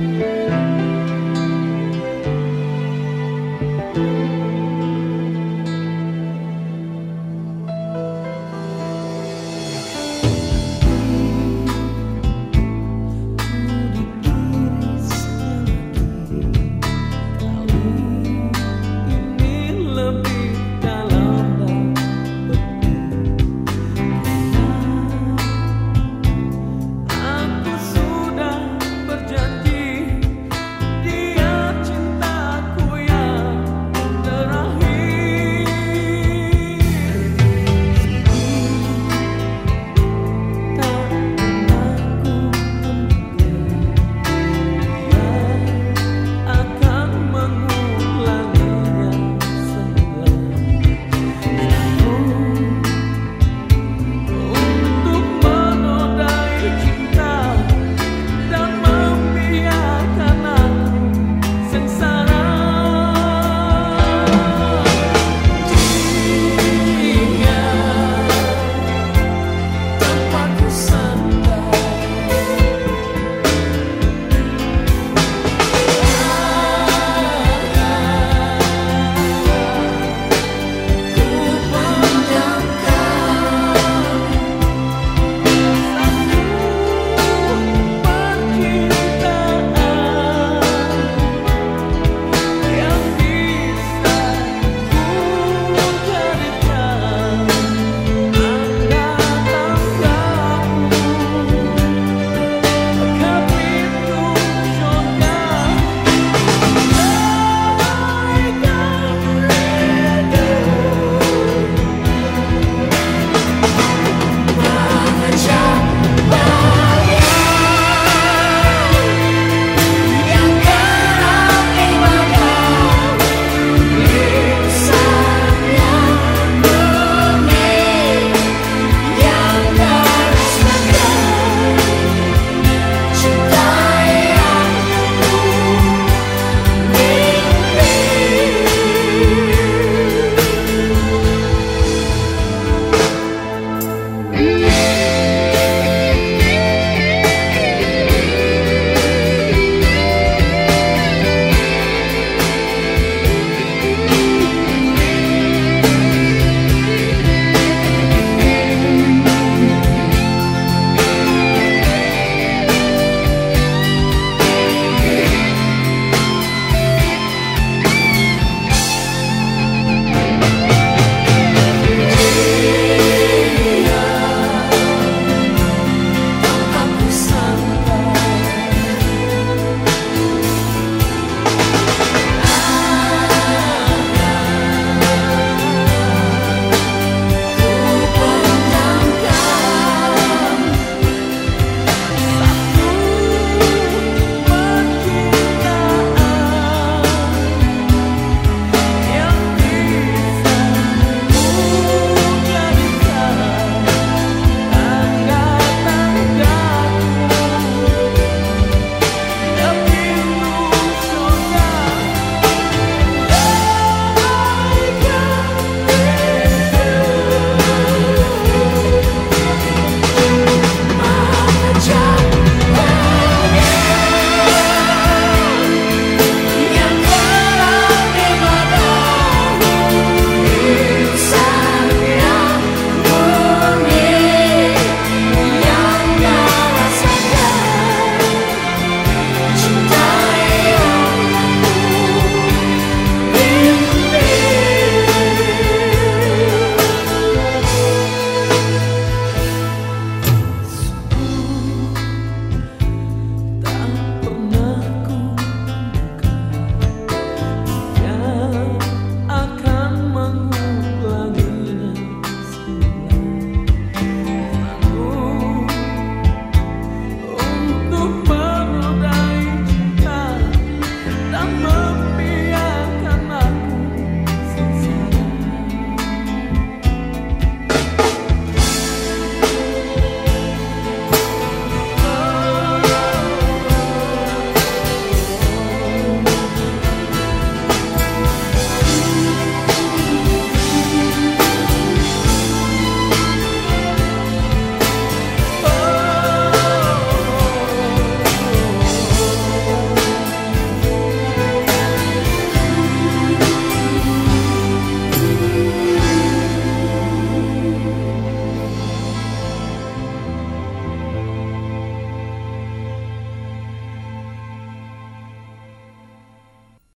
Música inside.